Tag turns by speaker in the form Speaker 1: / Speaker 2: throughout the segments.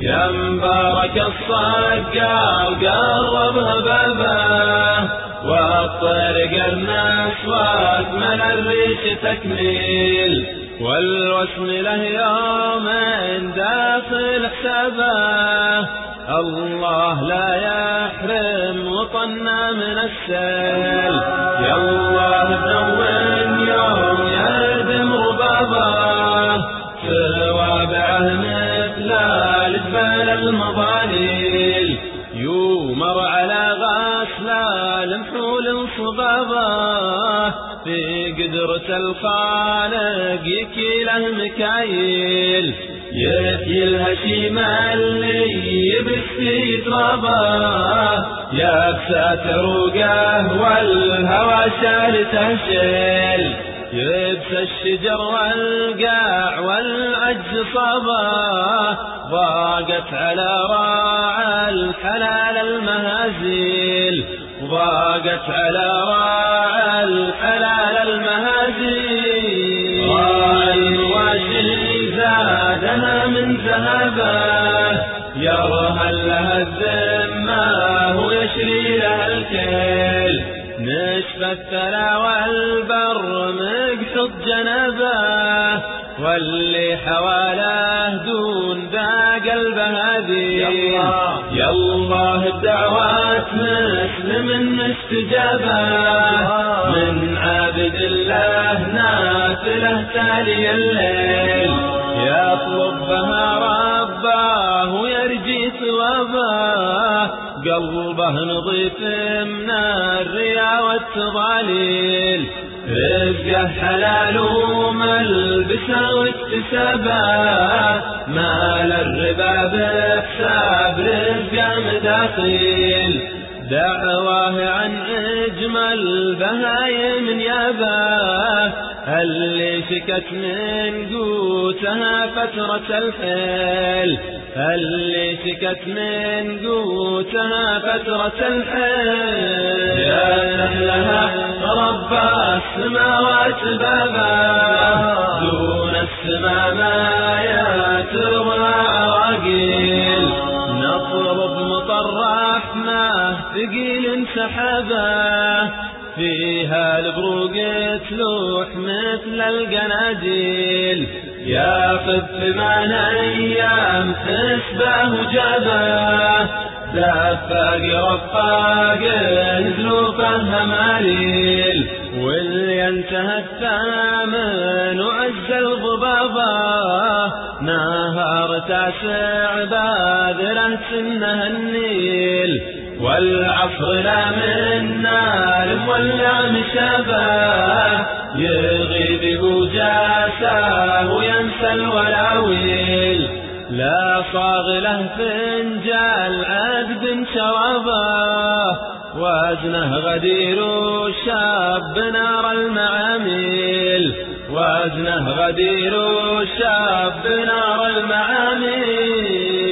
Speaker 1: يا مبارك الصقا وقربها بابه والطرق المسواك من الريش تكميل. والوسم له يوم داخل حسابه الله لا يحرم وطنا من السيل. يا الله نون صبابه في قدرة الخالق يكيله مكايل يحيي الهشيم اللي يبثي ترابه يا بسات روقه والهوى شالته شيل. يبس الشجر والقاع والعج صباه ضاقت على راعى الحلال المهازيل. ضاقت على راعى الحلال المهازيل راعى الواشي زادها من ذهبه. يرهل لها الذمة ويشري لها الكيل. نشف الثرى والبر مقصد جنبه. واللي حواله دون ذا قلبه هذه يا الله. الدعوات مسلم مستجابة من عابد الله نافله تالي الليل. يطلب بها رباه ويرجي ثوابه. قلبه نظيف من الريا والتضاليل. رزقه حلال وملبسه واكتسابه. مال الربا بحساب رزقه مداخيل. دعواه عن اجمل بهايم يابه اللي شكت من قوتها فترة الحيل؟ اللي شكت من قوتها فترة الحيل؟ يا سهلها رب السماوات بابا دون السماء ثقيل سحبه فيها البروق تلوح مثل القناديل. يا خذ ثمان أيام تسبه وجبه دفاق رفاق نزلوا فهم ماليل واللي انتهى الثامن وعز الضبابة نهار تاسع باذره سنه النيل. والعصر لا من نار ولا مشابه يغيب وجاسه وينسى الولاويل. لا صاغ له فنجال عقد شرابه. وزنه غدير شاب نار المعاميل. وزنه غدير شاب نار المعاميل.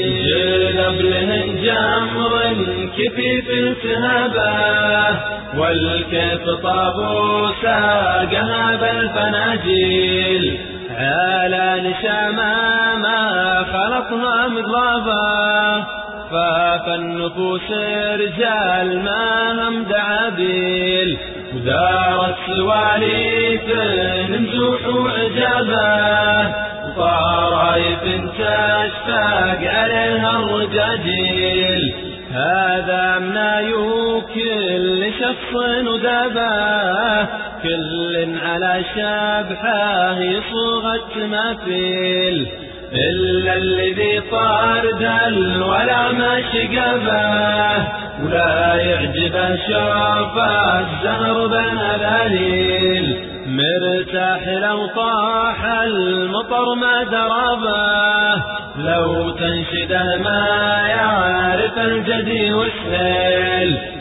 Speaker 1: له جمر كفيف التهابه والكيف طاب ساقها بالفناجيل على نشامة ما خلقها مضرابة فاف النفوس رجال ما هم دعابيل. ودارت سواليف نمزوح وعجابه وطرايف تشتاق عليها الرجاجيل هذا منايو كل شخص ودابه كل على شبحه يصوغ التماثيل. إلا الذي طارد ولا ما شقبه ولا يعجبه شوفه الزهر بالهلاليل مرتاح لو طاح المطر ما دربه. لو تنشده ما يعرف الجدي والسيل